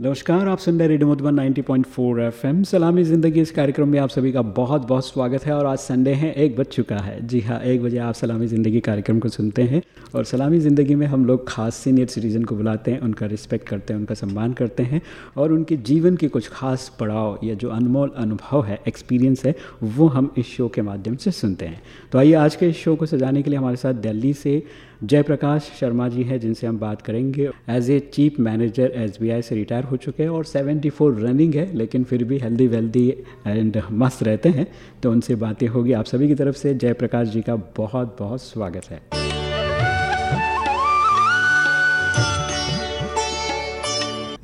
नमस्कार, आप सुन रहे रेडियो मधुबन 90.4 एफएम। सलामी ज़िंदगी इस कार्यक्रम में आप सभी का बहुत बहुत स्वागत है और आज संडे है, एक बज चुका है। जी हाँ एक बजे आप सलामी ज़िंदगी कार्यक्रम को सुनते हैं और सलामी ज़िंदगी में हम लोग खास सीनियर सिटीज़न को बुलाते हैं, उनका रिस्पेक्ट करते हैं, उनका सम्मान करते हैं और उनके जीवन के कुछ खास पड़ाव या जो अनमोल अनुभव है एक्सपीरियंस है, वो हम इस शो के माध्यम से सुनते हैं। तो आइए आज के इस शो को सजाने के लिए हमारे साथ दिल्ली से जयप्रकाश शर्मा जी हैं, जिनसे हम बात करेंगे। As a chief manager SBI से रिटायर हो चुके हैं और 74 रनिंग है, लेकिन फिर भी हेल्दी वेल्दी एंड मस्त रहते हैं। तो उनसे बातें होगी। आप सभी की तरफ़ से जयप्रकाश जी का बहुत बहुत स्वागत है।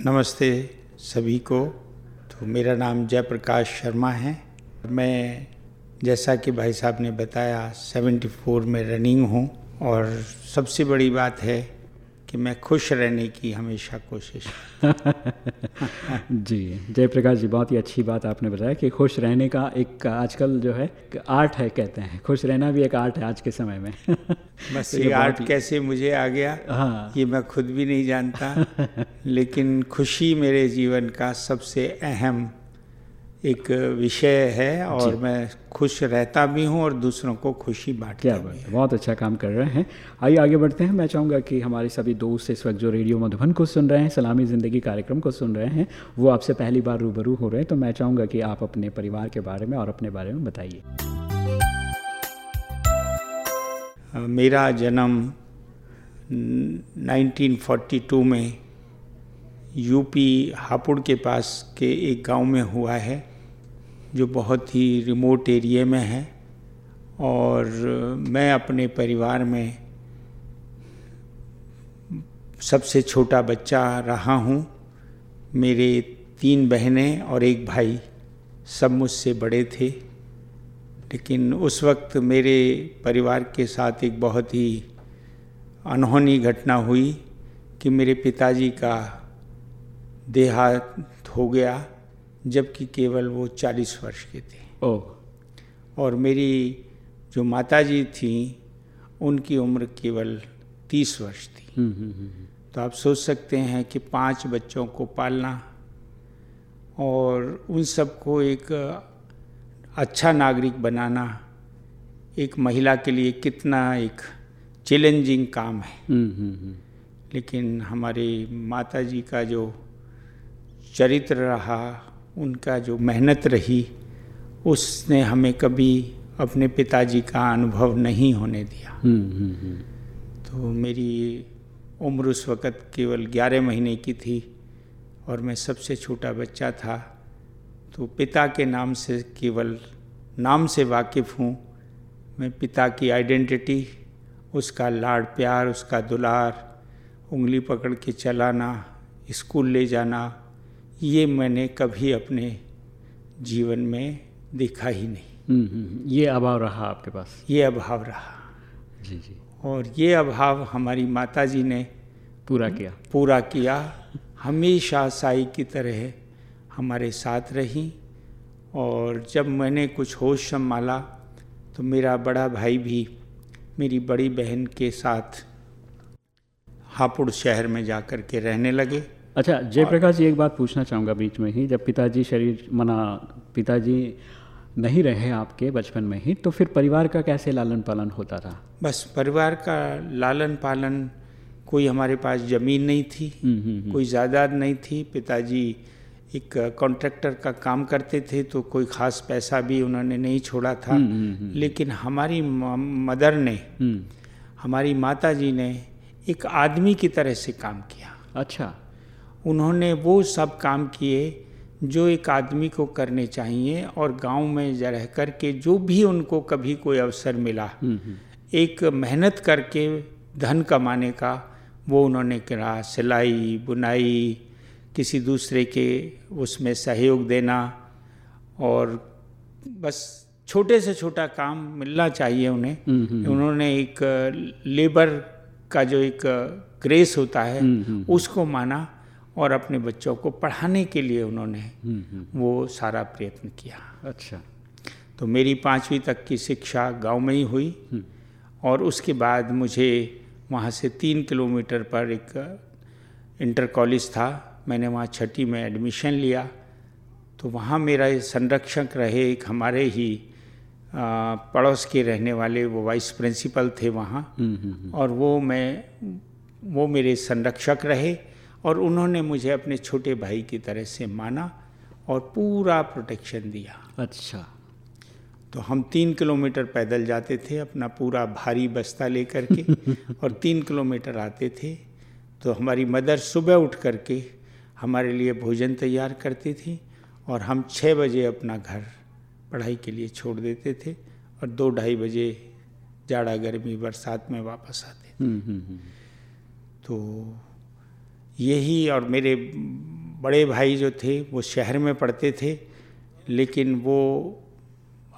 नमस्ते सभी को। तो मेरा नाम जयप्रकाश शर्मा है। मैं, जैसा कि भाई साहब ने बताया 74 में रनिंग हूँ। और सबसे बड़ी बात है कि मैं खुश रहने की हमेशा कोशिश जी जयप्रकाश जी बहुत ही अच्छी बात आपने बताया कि खुश रहने का एक आजकल जो है आर्ट है कहते हैं खुश रहना भी एक आर्ट है आज के समय में बस ये ये आर्ट कैसे मुझे आ गया हाँ। ये मैं खुद भी नहीं जानता लेकिन खुशी मेरे जीवन का सबसे अहम एक विषय है और मैं खुश रहता भी हूँ और दूसरों को खुशी बांटता क्या भी बात है। बहुत अच्छा काम कर रहे हैं। आइए आगे बढ़ते हैं। मैं चाहूँगा कि हमारे सभी दोस्त इस वक्त जो रेडियो मधुबन को सुन रहे हैं सलामी ज़िंदगी कार्यक्रम को सुन रहे हैं वो आपसे पहली बार रूबरू हो रहे हैं तो मैं चाहूँगा कि आप अपने परिवार के बारे में और अपने बारे में बताइए। मेरा जन्म न- 1942 में यूपी हापुड़ के पास के एक गाँव में हुआ है। जो बहुत ही रिमोट एरिए में है और मैं अपने परिवार में सबसे छोटा बच्चा रहा हूँ। मेरे तीन बहनें और एक भाई सब मुझसे बड़े थे। लेकिन उस वक्त मेरे परिवार के साथ एक बहुत ही अनहोनी घटना हुई कि मेरे पिताजी का देहांत हो गया। जबकि केवल वो 40 वर्ष के थे। ओह और मेरी जो माताजी थी उनकी उम्र केवल 30 वर्ष थी। हम्म, हम्म, हम्म, तो आप सोच सकते हैं कि पाँच बच्चों को पालना और उन सबको एक अच्छा नागरिक बनाना एक महिला के लिए कितना एक चैलेंजिंग काम है। हम्म, हम्म, हम्म, लेकिन हमारे माता जी का जो चरित्र रहा उनका जो मेहनत रही उसने हमें कभी अपने पिताजी का अनुभव नहीं होने दिया। हम्म, हम्म, हम्म, तो मेरी उम्र उस वक़्त केवल 11 महीने की थी और मैं सबसे छोटा बच्चा था। तो पिता के नाम से केवल नाम से वाकिफ़ हूँ। मैं पिता की आइडेंटिटी उसका लाड़ प्यार उसका दुलार उंगली पकड़ के चलाना स्कूल ले जाना ये मैंने कभी अपने जीवन में देखा ही नहीं। हम्म, हम्म, ये अभाव रहा आपके पास? ये अभाव रहा। जी जी। और ये अभाव हमारी माता जी ने पूरा किया? पूरा किया। हमेशा साई की तरह हमारे साथ रही। और जब मैंने कुछ होश संभाला तो मेरा बड़ा भाई भी मेरी बड़ी बहन के साथ हापुड़ शहर में जा कर के रहने लगे। अच्छा जयप्रकाश जी एक बात पूछना चाहूँगा बीच में ही। जब पिताजी शरीर मना पिताजी नहीं रहे आपके बचपन में ही तो फिर परिवार का कैसे लालन पालन होता रहा बस परिवार का लालन पालन कोई हमारे पास ज़मीन नहीं थी हम्म, हम्म, हम्म। कोई जायदाद नहीं थी। पिताजी एक कॉन्ट्रैक्टर का काम करते थे तो कोई ख़ास पैसा भी उन्होंने नहीं छोड़ा था। हम्म। लेकिन हमारी मदर ने हमारी माता जी ने एक आदमी की तरह से काम किया। अच्छा। उन्होंने वो सब काम किए जो एक आदमी को करने चाहिए और गाँव में रह कर के जो भी उनको कभी कोई अवसर मिला एक मेहनत करके धन कमाने का वो उन्होंने करा सिलाई बुनाई किसी दूसरे के उसमें सहयोग देना और बस छोटे से छोटा काम मिलना चाहिए उन्हें। उन्होंने एक लेबर का जो एक ग्रेस होता है उसको माना और अपने बच्चों को पढ़ाने के लिए उन्होंने वो सारा प्रयत्न किया। अच्छा। तो मेरी पाँचवीं तक की शिक्षा गाँव में ही हुई और उसके बाद मुझे वहाँ से तीन किलोमीटर पर एक इंटर कॉलेज था। मैंने वहाँ छठी में एडमिशन लिया। तो वहाँ मेरा संरक्षक रहे एक हमारे ही पड़ोस के रहने वाले वो वाइस प्रिंसिपल थे वहाँ। और वो मैं वो मेरे संरक्षक रहे और उन्होंने मुझे अपने छोटे भाई की तरह से माना और पूरा प्रोटेक्शन दिया। अच्छा। तो हम तीन किलोमीटर पैदल जाते थे अपना पूरा भारी बस्ता लेकर के और तीन किलोमीटर आते थे। तो हमारी मदर सुबह उठ करके हमारे लिए भोजन तैयार करती थी और हम छः बजे अपना घर पढ़ाई के लिए छोड़ देते थे और दो ढाई बजे जाड़ा गर्मी बरसात में वापस आते थे। हम्म, हम्म, हम्म। तो यही और मेरे बड़े भाई जो थे, वो शहर में पढ़ते थे, लेकिन वो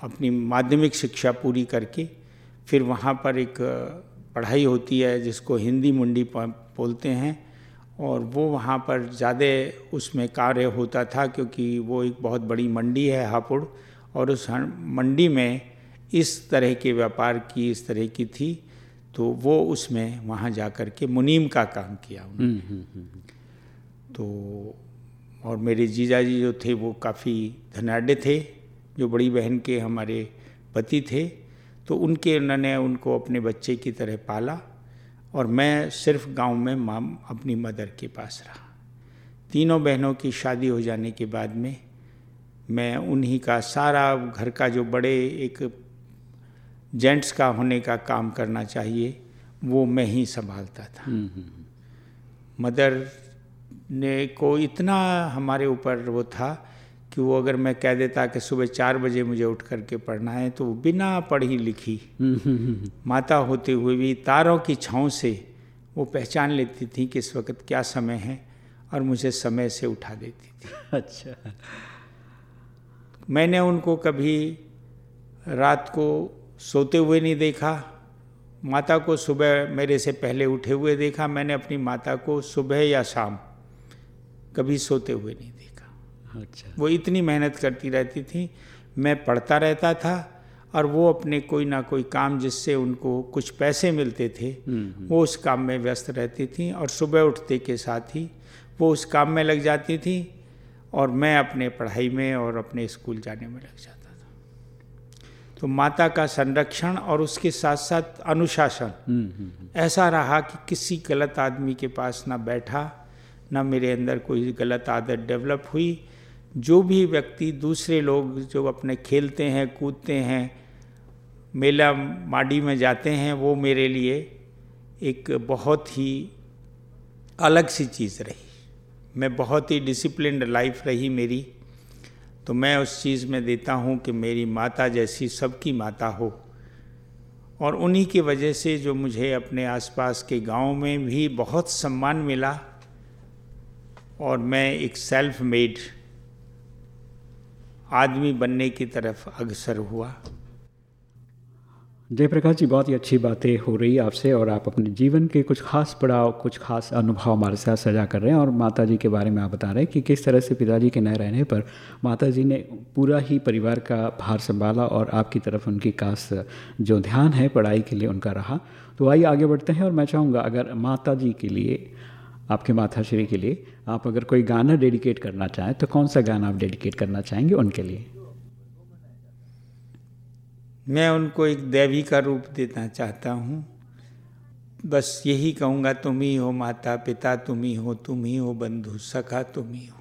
अपनी माध्यमिक शिक्षा पूरी करके फिर वहाँ पर एक पढ़ाई होती है, जिसको हिंदी मुंडी बोलते हैं, और वो वहाँ पर ज़्यादा उसमें कार्य होता था, क्योंकि वो एक बहुत बड़ी मंडी है हापुड़, और उस मंडी में इस तरह के व्यापार की, इस तरह की थी तो वो उसमें वहाँ जा कर के मुनीम का काम किया उन्होंने। हम्म, हम्म, हम्म, तो और मेरे जीजा जी जो थे वो काफ़ी धनाढ़ थे जो बड़ी बहन के हमारे पति थे तो उनके उन्होंने उनको अपने बच्चे की तरह पाला और मैं सिर्फ़ गाँव में माम अपनी मदर के पास रहा। तीनों बहनों की शादी हो जाने के बाद में मैं उन्हीं का सारा घर का जो बड़े एक जेंट्स का होने का काम करना चाहिए वो मैं ही संभालता था। हम्म, हम्म, हम्म। मदर ने को इतना हमारे ऊपर वो था कि वो अगर मैं कह देता कि सुबह चार बजे मुझे उठ करके पढ़ना है तो वो बिना पढ़ी लिखी माता होते हुए भी तारों की छाँव से वो पहचान लेती थी कि इस वक्त क्या समय है और मुझे समय से उठा देती थी। अच्छा। मैंने उनको कभी रात को सोते हुए नहीं देखा। माता को सुबह मेरे से पहले उठे हुए देखा। मैंने अपनी माता को सुबह या शाम कभी सोते हुए नहीं देखा। अच्छा। वो इतनी मेहनत करती रहती थी। मैं पढ़ता रहता था और वो अपने कोई ना कोई काम जिससे उनको कुछ पैसे मिलते थे हम्म, हम्म। वो उस काम में व्यस्त रहती थी और सुबह उठते के साथ ही वो उस काम में लग जाती थी और मैं अपने पढ़ाई में और अपने स्कूल जाने में लग जाता तो माता का संरक्षण और उसके साथ साथ अनुशासन। हम्म, ऐसा रहा कि किसी गलत आदमी के पास ना बैठा ना मेरे अंदर कोई गलत आदत डेवलप हुई। जो भी व्यक्ति दूसरे लोग जो अपने खेलते हैं कूदते हैं मेला माडी में जाते हैं वो मेरे लिए एक बहुत ही अलग सी चीज़ रही। मैं बहुत ही डिसिप्लिन्ड लाइफ रही मेरी। तो मैं उस चीज़ में देता हूँ कि मेरी माता जैसी सबकी माता हो। और उन्हीं की वजह से जो मुझे अपने आसपास के गाँव में भी बहुत सम्मान मिला और मैं एक सेल्फ मेड आदमी बनने की तरफ़ अग्रसर हुआ। जयप्रकाश जी, बहुत ही अच्छी बातें हो रही है आपसे और आप अपने जीवन के कुछ खास पड़ाव, कुछ खास अनुभव हमारे साथ सजा कर रहे हैं और माता जी के बारे में आप बता रहे हैं कि किस तरह से पिताजी के न रहने पर माता जी ने पूरा ही परिवार का भार संभाला और आपकी तरफ़ उनकी खास जो ध्यान है, पढ़ाई के लिए उनका रहा। तो आइए आगे बढ़ते हैं और मैं चाहूँगा अगर माता जी के लिए, आपके माता श्री के लिए, आप अगर कोई गाना डेडिकेट करना चाहें तो कौन सा गाना आप डेडिकेट करना चाहेंगे उनके लिए? मैं उनको एक देवी का रूप देना चाहता हूँ। बस यही कहूँगा, तुम ही हो माता पिता, तुम ही हो, तुम ही हो बंधु, सखा तुम ही हो।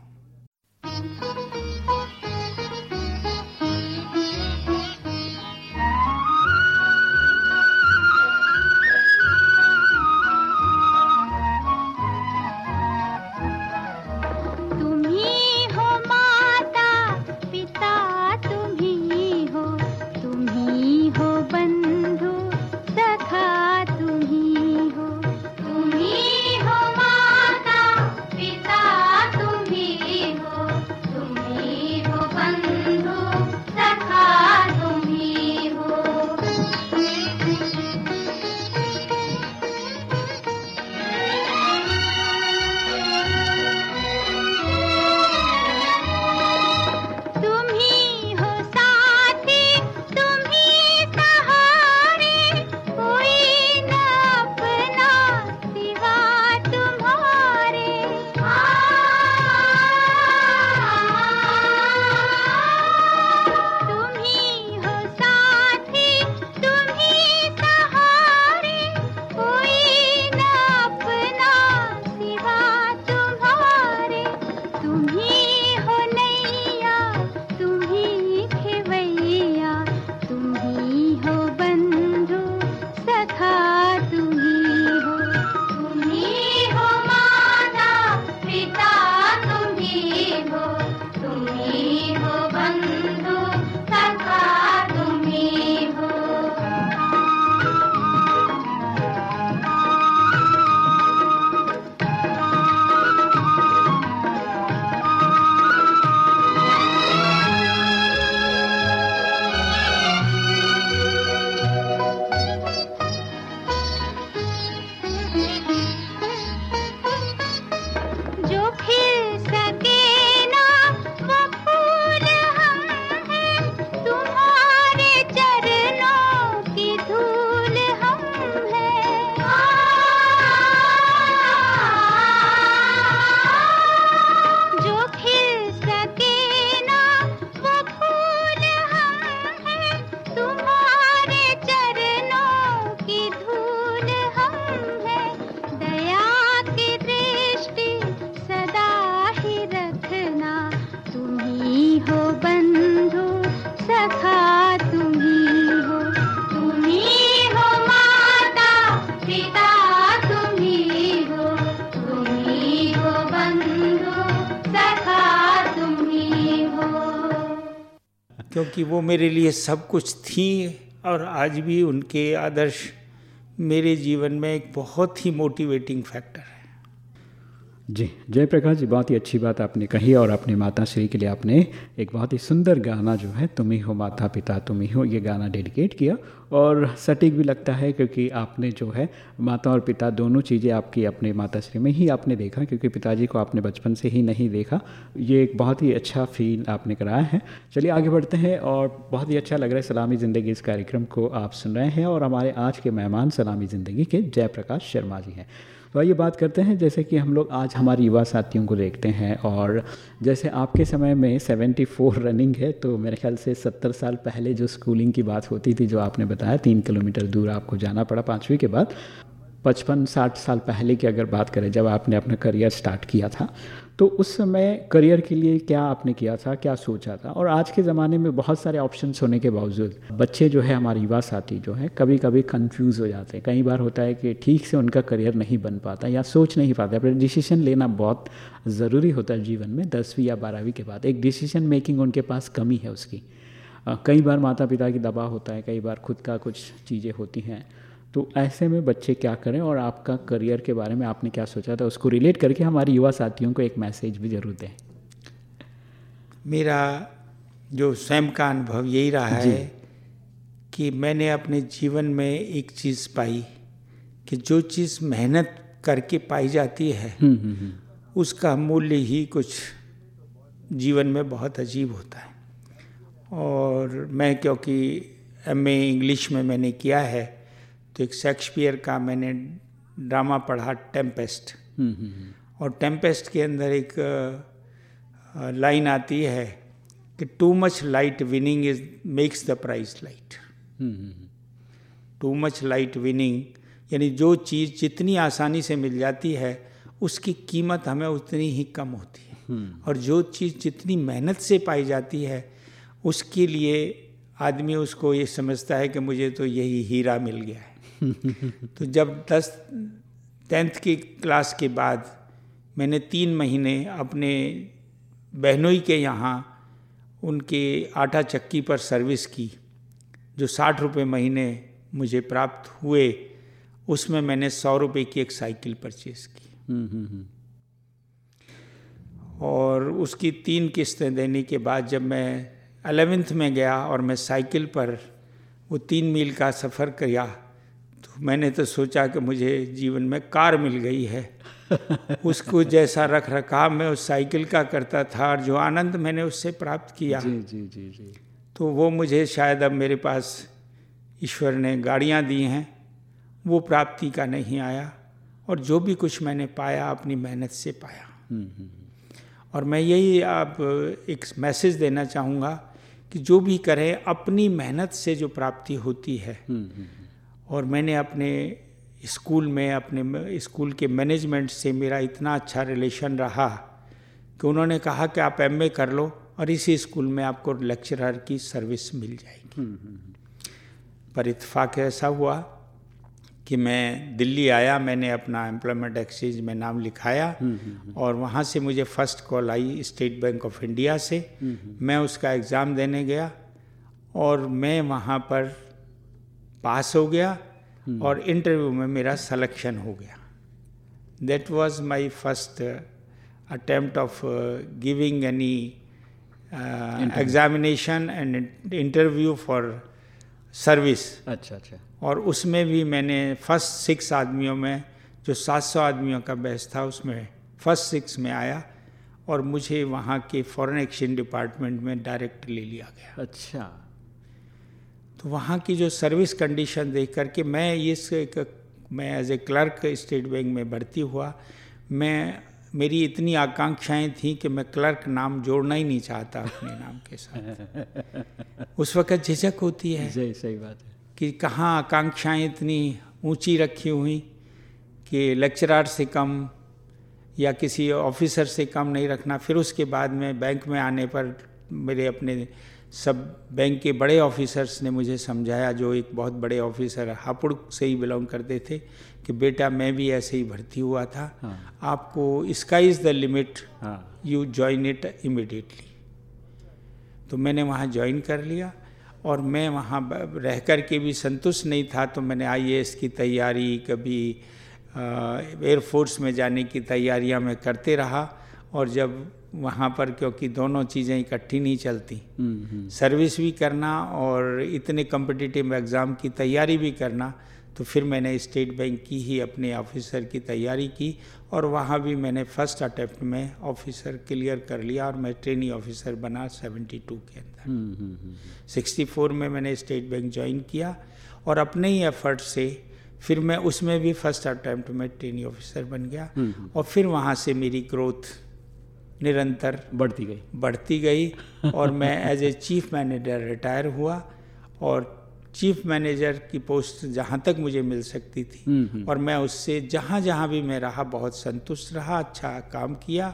क्योंकि वो मेरे लिए सब कुछ थी और आज भी उनके आदर्श मेरे जीवन में एक बहुत ही मोटिवेटिंग फैक्टर है। जी, जयप्रकाश जी, बहुत ही अच्छी बात आपने कही और अपने माता श्री के लिए आपने एक बहुत ही सुंदर गाना जो है, तुम ही हो माता पिता, तुम ही हो, ये गाना डेडिकेट किया और सटीक भी लगता है क्योंकि आपने जो है, माता और पिता दोनों चीज़ें आपकी अपने माता श्री में ही आपने देखा क्योंकि पिताजी को आपने बचपन से ही नहीं देखा। ये एक बहुत ही अच्छा फील आपने कराया है। चलिए आगे बढ़ते हैं और बहुत ही अच्छा लग रहा है सलामी ज़िंदगी इस कार्यक्रम को आप सुन रहे हैं और हमारे आज के मेहमान सलामी ज़िंदगी के जयप्रकाश शर्मा जी हैं। तो आइए बात करते हैं, जैसे कि हम लोग आज हमारे युवा साथियों को देखते हैं और जैसे आपके समय में 74 रनिंग है तो मेरे ख्याल से 70 साल पहले जो स्कूलिंग की बात होती थी, जो आपने बताया, तीन किलोमीटर दूर आपको जाना पड़ा पाँचवीं के बाद, पचपन साठ साल पहले की अगर बात करें, जब आपने अपना करियर स्टार्ट किया था तो उस समय करियर के लिए क्या आपने किया था, क्या सोचा था? और आज के ज़माने में बहुत सारे ऑप्शन होने के बावजूद, बच्चे जो है, हमारे युवा साथी जो है कभी कभी कंफ्यूज हो जाते हैं। कई बार होता है कि ठीक से उनका करियर नहीं बन पाता या सोच नहीं पाता। अपना डिसीज़न लेना बहुत ज़रूरी होता है जीवन में, दसवीं या बारहवीं के बाद। एक डिसीज़न मेकिंग उनके पास कमी है उसकी। कई बार माता पिता की दबाव होता है, कई बार खुद का कुछ चीज़ें होती हैं। तो ऐसे में बच्चे क्या करें और आपका करियर के बारे में आपने क्या सोचा था? उसको रिलेट करके हमारे युवा साथियों को एक मैसेज भी ज़रूर दें। मेरा जो स्वयं का अनुभव यही रहा है कि मैंने अपने जीवन में एक चीज़ पाई कि जो चीज़ मेहनत करके पाई जाती है हम्म, हम्म, हम्म। उसका मूल्य ही कुछ जीवन में बहुत अजीब होता है। और मैं क्योंकि एमए इंग्लिश में मैंने किया है तो एक शेक्सपियर का मैंने ड्रामा पढ़ा टेम्पेस्ट हम्म, हम्म, हम्म। और टेम्पेस्ट के अंदर एक लाइन आती है कि too much light winning is makes the price light too much light winning यानी जो चीज़ जितनी आसानी से मिल जाती है उसकी कीमत हमें उतनी ही कम होती है। और जो चीज़ जितनी मेहनत से पाई जाती है उसके लिए आदमी उसको ये समझता है कि मुझे तो यही हीरा मिल गया है। तो जब दस टेंथ की क्लास के बाद मैंने तीन महीने अपने बहनोई के यहाँ उनके आटा चक्की पर सर्विस की जो साठ रुपये महीने मुझे प्राप्त हुए उसमें मैंने सौ रुपये की एक साइकिल परचेज की हम्म, हम्म, हम्म। और उसकी तीन किस्तें देने के बाद जब मैं अलेवेंथ में गया और मैं साइकिल पर वो तीन मील का सफ़र किया मैंने तो सोचा कि मुझे जीवन में कार मिल गई है। उसको जैसा रख रखाव मैं उस साइकिल का करता था और जो आनंद मैंने उससे प्राप्त किया। जी जी जी जी। तो वो मुझे शायद अब मेरे पास ईश्वर ने गाड़ियाँ दी हैं वो प्राप्ति का नहीं आया और जो भी कुछ मैंने पाया अपनी मेहनत से पाया। हम्म, हम्म, हम्म। और मैं यही आप एक मैसेज देना चाहूँगा कि जो भी करें अपनी मेहनत से जो प्राप्ति होती है और मैंने अपने स्कूल में अपने स्कूल के मैनेजमेंट से मेरा इतना अच्छा रिलेशन रहा कि उन्होंने कहा कि आप एमए कर लो और इसी स्कूल में आपको लेक्चरर की सर्विस मिल जाएगी। हम्म, हम्म, हम्म। पर इतफाक़ ऐसा हुआ कि मैं दिल्ली आया मैंने अपना एम्प्लॉयमेंट एक्सचेंज में नाम लिखाया और वहाँ से मुझे फ़र्स्ट कॉल आई स्टेट बैंक ऑफ़ इंडिया से। मैं उसका एग्ज़ाम देने गया और मैं वहाँ पर पास हो गया और इंटरव्यू में मेरा सिलेक्शन हो गया। That was my first attempt of giving any examination and interview for service अच्छा अच्छा। और उसमें भी मैंने फ़र्स्ट सिक्स आदमियों में जो 700 आदमियों का बैच था उसमें फ़र्स्ट सिक्स में आया और मुझे वहाँ के फॉरेन एक्सचेंज डिपार्टमेंट में डायरेक्ट ले लिया गया। अच्छा। तो वहाँ की जो सर्विस कंडीशन देख करके मैं इस मैं as a clerk State Bank में भर्ती हुआ। मैं मेरी इतनी आकांक्षाएँ थी कि मैं क्लर्क नाम जोड़ना ही नहीं चाहता अपने नाम के साथ। उस वक़्त झिझक होती है सही सही बात है। कि कहाँ आकांक्षाएँ इतनी ऊँची रखी हुई कि लेक्चरार से कम या किसी ऑफिसर से कम नहीं रखना। फिर उसके बाद में बैंक में आने पर मेरे अपने सब बैंक के बड़े ऑफिसर्स ने मुझे समझाया जो एक बहुत बड़े ऑफिसर हापुड़ से ही बिलोंग करते थे कि बेटा मैं भी ऐसे ही भर्ती हुआ था। हाँ। आपको sky is the limit you join it immediately तो मैंने वहाँ ज्वाइन कर लिया और मैं वहाँ रह कर के भी संतुष्ट नहीं था तो मैंने आईएएस की तैयारी कभी एयरफोर्स में जाने की तैयारियाँ मैं करते रहा और जब वहाँ पर क्योंकि दोनों चीज़ें इकट्ठी नहीं चलती। हम्म, हम्म, सर्विस भी करना और इतने कम्पिटिटिव एग्ज़ाम की तैयारी भी करना तो फिर मैंने स्टेट बैंक की ही अपने ऑफिसर की तैयारी की और वहाँ भी मैंने फ़र्स्ट अटेम्प्ट में ऑफिसर क्लियर कर लिया और मैं ट्रेनी ऑफिसर बना 72 के अंदर। हम्म, हम्म, 64 में मैंने स्टेट बैंक ज्वाइन किया और अपने ही एफर्ट से फिर मैं उसमें भी फ़र्स्ट अटेम्प्ट में ट्रेनी ऑफिसर बन गया और फिर वहाँ से मेरी ग्रोथ निरंतर बढ़ती गई। बढ़ती गई और मैं as a chief manager retire हुआ और चीफ मैनेजर की पोस्ट जहाँ तक मुझे मिल सकती थी हम्म, हम्म। और मैं उससे जहाँ जहाँ भी मैं रहा बहुत संतुष्ट रहा अच्छा काम किया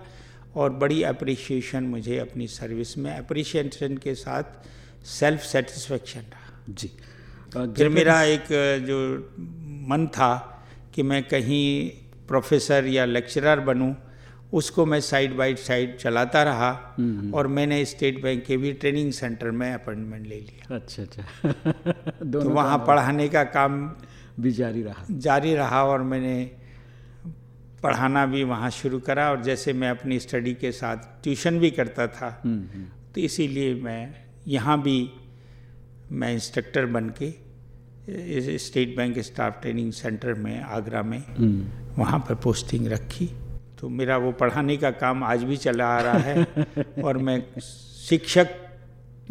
और बड़ी अप्रिशिएशन मुझे अपनी सर्विस में अप्रिशिएशन के साथ सेल्फ सेटिस्फेक्शन रहा। जी। फिर मेरा एक जो मन था कि मैं कहीं प्रोफेसर या लेक्चरर बनूं उसको मैं साइड बाई साइड चलाता रहा और मैंने स्टेट बैंक के भी ट्रेनिंग सेंटर में अपॉइंटमेंट ले लिया। अच्छा अच्छा। तो वहाँ पढ़ाने का काम भी जारी रहा। जारी रहा और मैंने पढ़ाना भी वहाँ शुरू करा और जैसे मैं अपनी स्टडी के साथ ट्यूशन भी करता था तो इसीलिए मैं यहाँ भी मैं इंस्ट्रक्टर बन के state bank staff training centre में आगरा में हम्म, वहाँ पर पोस्टिंग रखी। तो मेरा वो पढ़ाने का काम आज भी चला आ रहा है और मैं शिक्षक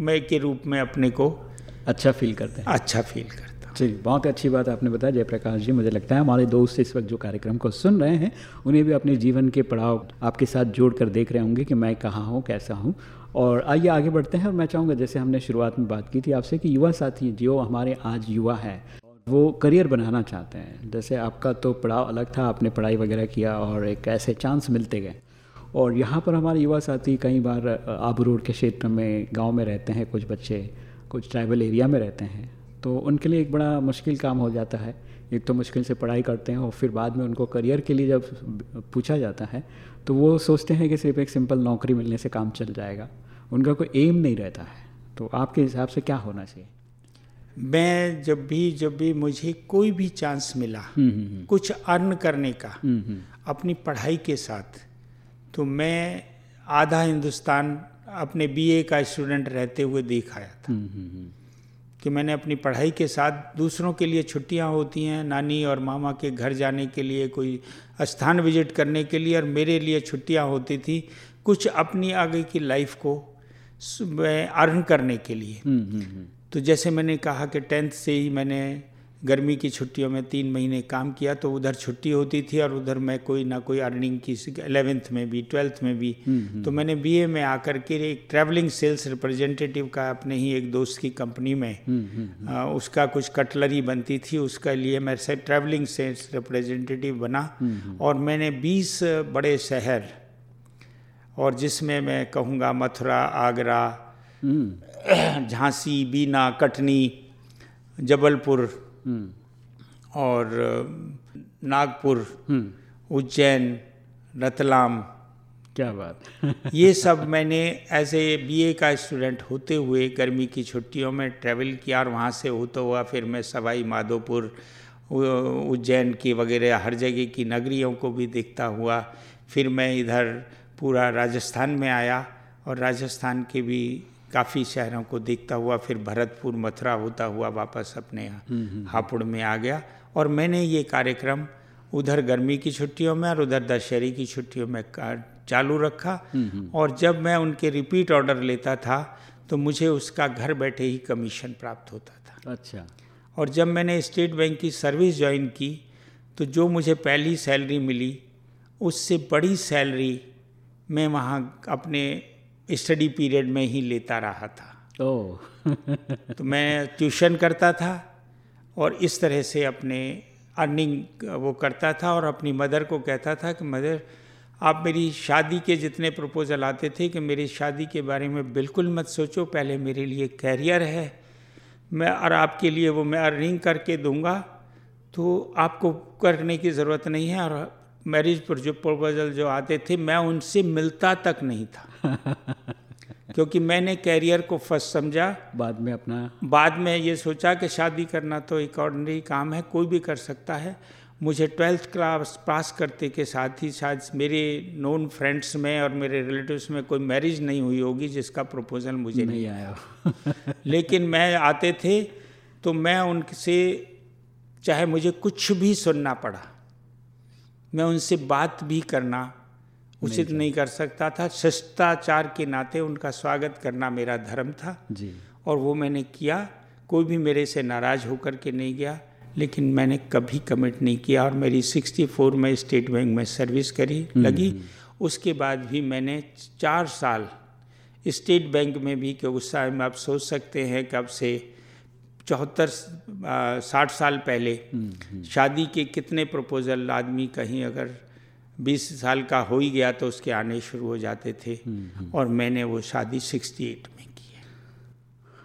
में के रूप में अपने को अच्छा फील करते हैं। अच्छा फील करता हूँ। चलिए बहुत अच्छी बात आपने बताया जयप्रकाश जी मुझे लगता है हमारे दोस्त इस वक्त जो कार्यक्रम को सुन रहे हैं उन्हें भी अपने जीवन के पड़ाव आपके साथ जोड़ कर देख रहे होंगे कि मैं कहाँ हूँ कैसा हूँ। और आइए आगे बढ़ते हैं और मैं चाहूँगा जैसे हमने शुरुआत में बात की थी आपसे कि युवा साथी जो हमारे आज युवा है वो करियर बनाना चाहते हैं। जैसे आपका तो पड़ाव अलग था, आपने पढ़ाई वगैरह किया और एक ऐसे चांस मिलते गए। और यहाँ पर हमारे युवा साथी कई बार आबू रोड के क्षेत्र में, गाँव में रहते हैं कुछ बच्चे, कुछ ट्राइबल एरिया में रहते हैं। तो उनके लिए एक बड़ा मुश्किल काम हो जाता है। एक तो मुश्किल से पढ़ाई करते हैं और फिर बाद में उनको करियर के लिए जब पूछा जाता है तो वो सोचते हैं कि सिर्फ़ एक सिंपल नौकरी मिलने से काम चल जाएगा। उनका कोई एम नहीं रहता है। तो आपके हिसाब से क्या होना चाहिए? मैं जब भी जब भी मुझे कोई भी चांस मिला हम्म, हम्म, कुछ अर्न करने का हम्म, हम्म, अपनी पढ़ाई के साथ तो मैं आधा हिंदुस्तान अपने बीए का स्टूडेंट रहते हुए देख आया था। हम्म, हम्म, हम्म, कि मैंने अपनी पढ़ाई के साथ दूसरों के लिए छुट्टियाँ होती हैं नानी और मामा के घर जाने के लिए कोई स्थान विज़िट करने के लिए और मेरे लिए छुट्टियाँ होती थी कुछ अपनी आगे की लाइफ को अर्न करने के लिए। हम्म, हम्म, हम्म, तो जैसे मैंने कहा कि टेंथ से ही मैंने गर्मी की छुट्टियों में तीन महीने काम किया तो उधर छुट्टी होती थी और उधर मैं कोई ना कोई अर्निंग की एलेवेंथ में भी ट्वेल्थ में भी। तो मैंने बीए में आकर के एक ट्रैवलिंग सेल्स रिप्रेजेंटेटिव का अपने ही एक दोस्त की कंपनी में आ, उसका कुछ कटलरी बनती थी उसके लिए मैं से ट्रैवलिंग सेल्स रिप्रेजेंटेटिव बना। और मैंने 20 बड़े शहर और जिसमें मैं कहूँगा मथुरा आगरा हम्म, झांसी बीना कटनी जबलपुर हम्म, और नागपुर हम्म। उज्जैन रतलाम। क्या बात। ये सब मैंने एज ए बी का स्टूडेंट होते हुए गर्मी की छुट्टियों में ट्रैवल किया और वहाँ से होता हुआ फिर मैं सवाई माधोपुर उज्जैन की वगैरह हर जगह की नगरियों को भी देखता हुआ फिर मैं इधर पूरा राजस्थान में आया और राजस्थान के भी काफ़ी शहरों को देखता हुआ फिर भरतपुर मथुरा होता हुआ वापस अपने हापुड़ में आ गया। और मैंने ये कार्यक्रम उधर गर्मी की छुट्टियों में और उधर दशहरे की छुट्टियों में चालू रखा। और जब मैं उनके रिपीट ऑर्डर लेता था तो मुझे उसका घर बैठे ही कमीशन प्राप्त होता था। अच्छा। और जब मैंने स्टेट बैंक की सर्विस ज्वाइन की तो जो मुझे पहली सैलरी मिली उससे बड़ी सैलरी मैं वहाँ अपने स्टडी पीरियड में ही लेता रहा था। ओह। तो मैं ट्यूशन करता था और इस तरह से अपने अर्निंग वो करता था और अपनी मदर को कहता था कि मदर आप मेरी शादी के जितने प्रपोज़ल आते थे कि मेरी शादी के बारे में बिल्कुल मत सोचो पहले मेरे लिए कैरियर है मैं और आपके लिए वो मैं अर्निंग करके दूँगा तो आपको करने की ज़रूरत नहीं है और मैरिज पर जो प्रपोजल जो आते थे मैं उनसे मिलता तक नहीं था। क्योंकि मैंने कैरियर को फ़र्स्ट समझा। बाद में अपना बाद में ये सोचा कि शादी करना तो एक ऑर्डनरी काम है कोई भी कर सकता है। मुझे ट्वेल्थ क्लास पास करते के साथ ही शायद मेरे नोन फ्रेंड्स में और मेरे रिलेटिव्स में कोई मैरिज नहीं हुई होगी जिसका प्रपोजल मुझे नहीं, नहीं आया लेकिन मैं आते थे तो मैं उनसे चाहे मुझे कुछ भी सुनना पड़ा मैं उनसे बात भी करना उचित नहीं, नहीं कर सकता था। शिष्टाचार के नाते उनका स्वागत करना मेरा धर्म था। जी। और वो मैंने किया। कोई भी मेरे से नाराज़ होकर के नहीं गया लेकिन मैंने कभी कमिट नहीं किया और मेरी 64 में स्टेट बैंक में सर्विस करी हम्म, लगी। हम्म। उसके बाद भी मैंने चार साल स्टेट बैंक में भी कि उस समय आप सोच सकते हैं कब से चौहत्तर साठ साल पहले हम्म, शादी के कितने प्रपोजल आदमी कहीं अगर 20 साल का हो ही गया तो उसके आने शुरू हो जाते थे। और मैंने वो शादी 68 में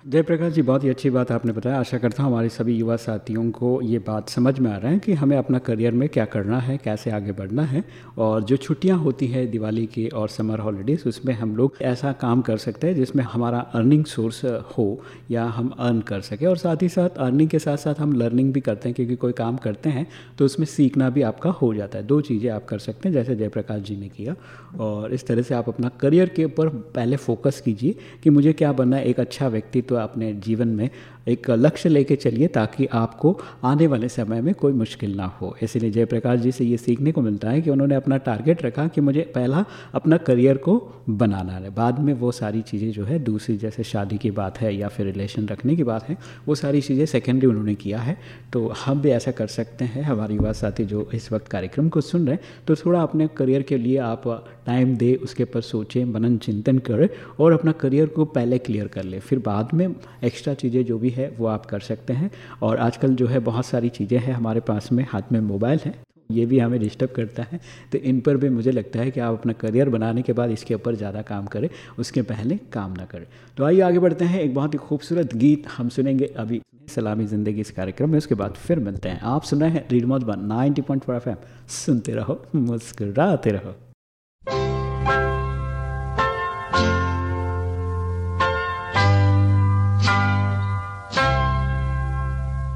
जयप्रकाश जी, बहुत ही अच्छी बात आपने बताया। आशा करता हूँ हमारे सभी युवा साथियों को ये बात समझ में आ रहा है कि हमें अपना करियर में क्या करना है, कैसे आगे बढ़ना है। और जो छुट्टियाँ होती है दिवाली की और समर हॉलीडेज़, उसमें हम लोग ऐसा काम कर सकते हैं जिसमें हमारा अर्निंग सोर्स हो या हम अर्न कर सकें। और साथ ही साथ अर्निंग के साथ साथ हम लर्निंग भी करते हैं, क्योंकि कोई काम करते हैं तो उसमें सीखना भी आपका हो जाता है। दो चीज़ें आप कर सकते हैं, जैसे जयप्रकाश जी ने किया। और इस तरह से आप अपना करियर के ऊपर पहले फोकस कीजिए कि मुझे क्या बनना है, एक अच्छा व्यक्तित्व अपने जीवन में। एक लक्ष्य लेके चलिए ताकि आपको आने वाले समय में कोई मुश्किल ना हो। इसलिए जयप्रकाश जी से ये सीखने को मिलता है कि उन्होंने अपना टारगेट रखा कि मुझे पहला अपना करियर को बनाना है। बाद में वो सारी चीज़ें जो है, दूसरी जैसे शादी की बात है या फिर रिलेशन रखने की बात है, वो सारी चीज़ें सेकेंडरी उन्होंने किया है। तो हम भी ऐसा कर सकते हैं। हमारे युवा साथी जो इस वक्त कार्यक्रम को सुन रहे हैं तो थोड़ा अपने करियर के लिए आप टाइम दे, उसके ऊपर सोचें, मनन चिंतन करें और अपना करियर को पहले क्लियर कर ले। फिर बाद में एक्स्ट्रा चीज़ें जो भी है, वो आप कर सकते हैं। और आजकल जो है, बहुत सारी चीज़ें हैं हमारे पास में, हाथ में मोबाइल है ये भी हमें डिस्टर्ब करता है। तो इन पर भी मुझे लगता है कि आप अपना करियर बनाने के बाद इसके ऊपर ज़्यादा काम करें, उसके पहले काम ना करें। तो आइए आगे बढ़ते हैं, एक बहुत ही खूबसूरत गीत हम सुनेंगे अभी। सलामी ज़िंदगी इस कार्यक्रम में, उसके बाद फिर मिलते हैं। आप सुन रहे हैं read one ninety point four F सुनते रहो, मुस्कुराते रहो।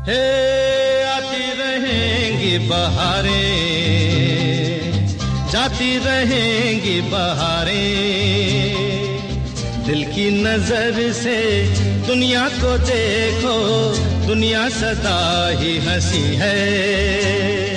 हे, आती रहेंगी बहारें। जाती रहेंगी बहारें। दिल की नज़र से दुनिया को देखो, दुनिया सदा ही हँसी है।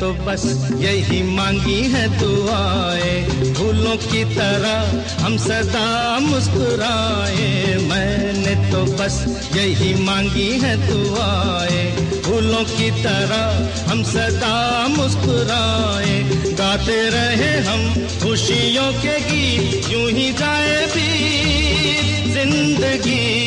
तो बस यही मांगी है दुआएँ। फूलों की तरह हम सदा मुस्कुराए। मैंने तो बस यही मांगी है दुआएँ। फूलों की तरह हम सदा मुस्कुराए। गाते रहे हम खुशियों के गीत, यूँ ही जाए भी ज़िंदगी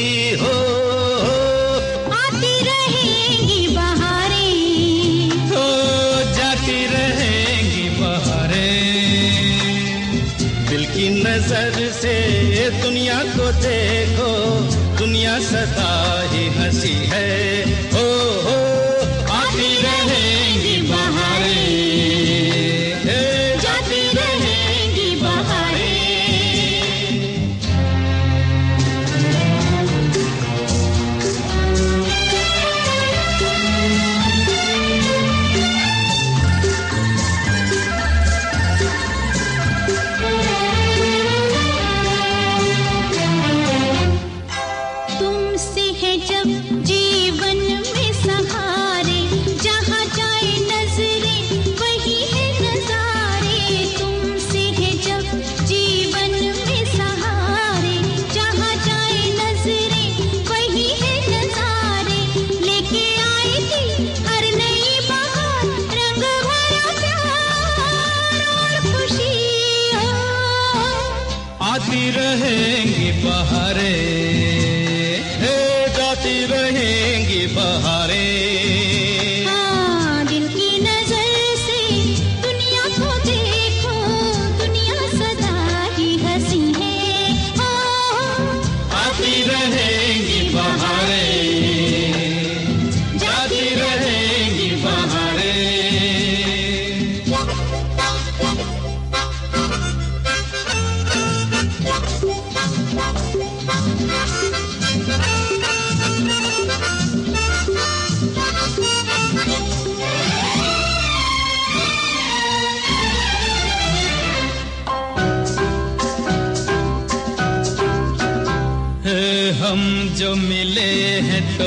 नज़र से दुनिया को देखो। दुनिया सदा ही हँसी है।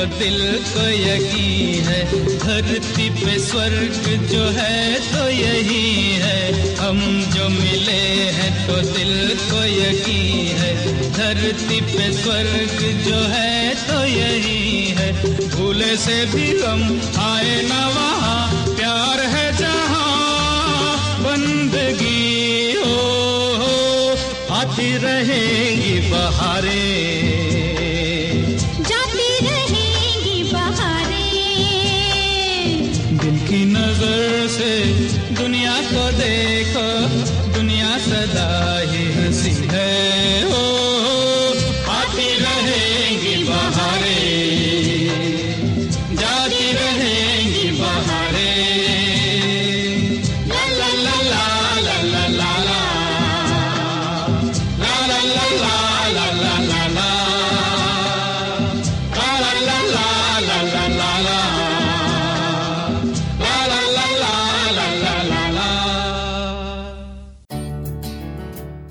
दिल को यकीन है। धरती पे स्वर्ग जो है तो यही है। हम जो मिले हैं तो दिल को यकीन है। धरती पे स्वर्ग जो है तो यही है। भूले से भी हम आए ना वहाँ। प्यार है जहाँ। बंदगी हो, आती रहेंगी बहारें।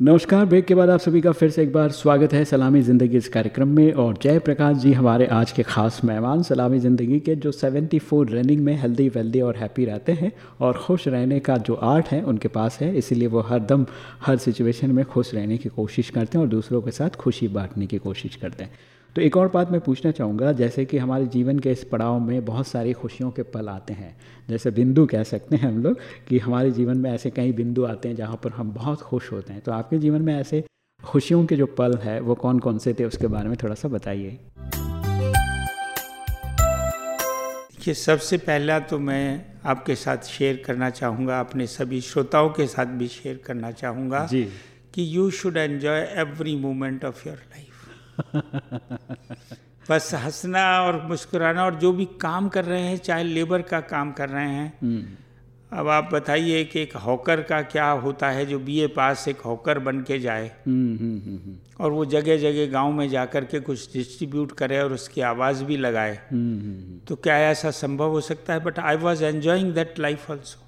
नमस्कार, ब्रेक के बाद आप सभी का फिर से एक बार स्वागत है सलामी ज़िंदगी इस कार्यक्रम में। और जयप्रकाश जी, हमारे आज के खास मेहमान सलामी ज़िंदगी के, जो 74 रनिंग में हेल्दी वेल्दी और हैप्पी रहते हैं और खुश रहने का जो आर्ट है उनके पास है, इसीलिए वो हर दम, हर सिचुएशन में खुश रहने की कोशिश करते हैं और दूसरों के साथ खुशी बांटने की कोशिश करते हैं। तो एक और बात मैं पूछना चाहूँगा जैसे कि हमारे जीवन के इस पड़ाव में बहुत सारी खुशियों के पल आते हैं। जैसे बिंदु कह सकते हैं हम लोग कि हमारे जीवन में ऐसे कई बिंदु आते हैं जहाँ पर हम बहुत खुश होते हैं। तो आपके जीवन में ऐसे खुशियों के जो पल है वो कौन कौन से थे उसके बारे में थोड़ा सा बताइए। देखिए सबसे पहला तो मैं आपके साथ शेयर करना चाहूँगा अपने सभी श्रोताओं के साथ भी शेयर करना चाहूँगा कि you should enjoy every moment of your life बस हंसना और मुस्कुराना और जो भी काम कर रहे हैं चाहे लेबर का काम कर रहे हैं। हम्म, अब आप बताइए कि एक हॉकर का क्या होता है जो बीए पास एक हॉकर बन के जाए? हम्म, हम्म, और वो जगह जगह गाँव में जाकर के कुछ डिस्ट्रीब्यूट करे और उसकी आवाज़ भी लगाए। तो क्या ऐसा संभव हो सकता है? But I was enjoying that life also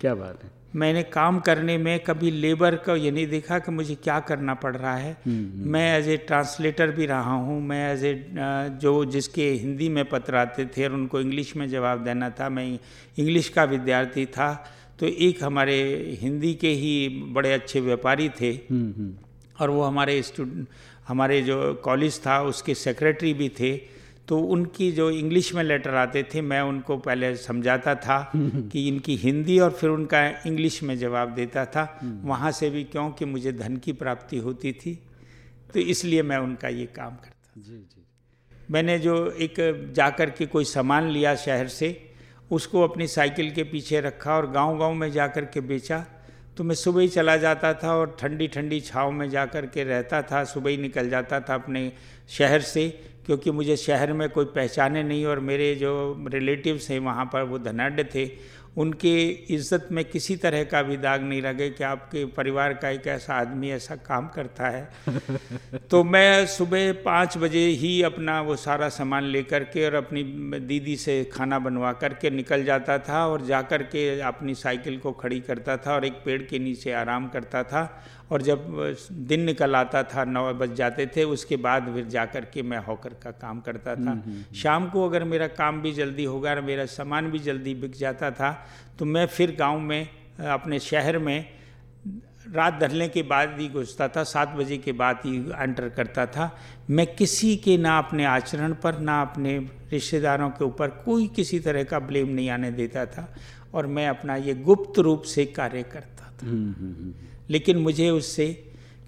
क्या बात है। मैंने काम करने में कभी लेबर को ये नहीं देखा कि मुझे क्या करना पड़ रहा है। मैं एज ए ट्रांसलेटर भी रहा हूँ। मैं एज ए जो जिसके हिंदी में पत्र आते थे और उनको इंग्लिश में जवाब देना था मैं इंग्लिश का विद्यार्थी था। तो एक हमारे हिंदी के ही बड़े अच्छे व्यापारी थे। हम्म, हम्म, और वो हमारे स्टूडेंट हमारे जो कॉलेज था उसके सेक्रेटरी भी थे। तो उनकी जो इंग्लिश में लेटर आते थे मैं उनको पहले समझाता था कि इनकी हिंदी और फिर उनका इंग्लिश में जवाब देता था। वहाँ से भी क्योंकि मुझे धन की प्राप्ति होती थी। तो इसलिए मैं उनका ये काम करता जी जी। मैंने जो एक जाकर के कोई सामान लिया शहर से उसको अपनी साइकिल के पीछे रखा और गांव-गांव में जाकर के बेचा। तो मैं सुबह ही चला जाता था और ठंडी ठंडी छाँव में जाकर के रहता था। सुबह ही निकल जाता था अपने शहर से। क्योंकि मुझे शहर में कोई पहचाने नहीं और मेरे जो रिलेटिव्स हैं वहाँ पर वो धनाढ़ थे उनके इज़्ज़त में किसी तरह का भी दाग नहीं लगे कि आपके परिवार का एक ऐसा आदमी ऐसा काम करता है। तो मैं सुबह पाँच बजे ही अपना वो सारा सामान लेकर के और अपनी दीदी से खाना बनवा करके निकल जाता था और जा कर के अपनी साइकिल को खड़ी करता था और एक पेड़ के नीचे आराम करता था और जब दिन निकल आता था नौ बज जाते थे उसके बाद फिर जा कर के मैं हॉकर का काम करता था। शाम को अगर मेरा काम भी जल्दी होगा और मेरा सामान भी जल्दी बिक जाता था तो मैं फिर गाँव में अपने शहर में रात ढलने के बाद ही घुसता था सात बजे के बाद ही एंटर करता था। मैं किसी के ना अपने आचरण पर ना अपने रिश्तेदारों के ऊपर कोई किसी तरह का ब्लेम नहीं आने देता था और मैं अपना ये गुप्त रूप से कार्य करता था। हम्म, हम्म, हम्म, लेकिन मुझे उससे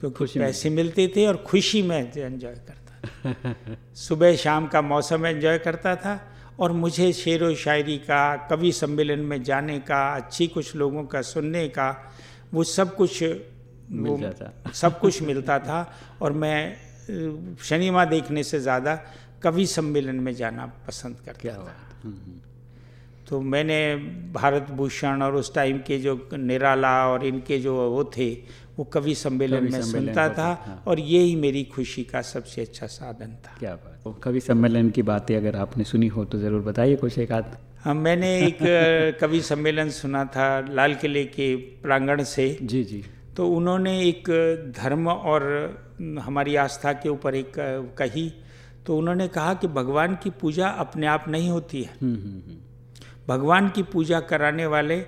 क्योंकि खुशी पैसे मिलते थे और खुशी में एंजॉय करता था। सुबह शाम का मौसम एंजॉय करता था और मुझे शेर व शायरी का कवि सम्मेलन में जाने का अच्छी कुछ लोगों का सुनने का वो सब कुछ वो जाता। सब कुछ मिलता था और मैं सिनेमा देखने से ज़्यादा कवि सम्मेलन में जाना पसंद करता था। तो मैंने भारत भूषण और उस टाइम के जो निराला और इनके जो वो थे वो कवि सम्मेलन में सुनता था था। और ये ही मेरी खुशी का सबसे अच्छा साधन था। क्या बात। तो कवि सम्मेलन की बातें अगर आपने सुनी हो तो ज़रूर बताइए कुछ एक आध। हाँ मैंने एक कवि सम्मेलन सुना था लाल किले के प्रांगण से। जी जी। तो उन्होंने एक धर्म और हमारी आस्था के ऊपर एक कही। तो उन्होंने कहा कि भगवान की पूजा अपने आप नहीं होती है। हम्म, हम्म, हम्म, भगवान की पूजा कराने वाले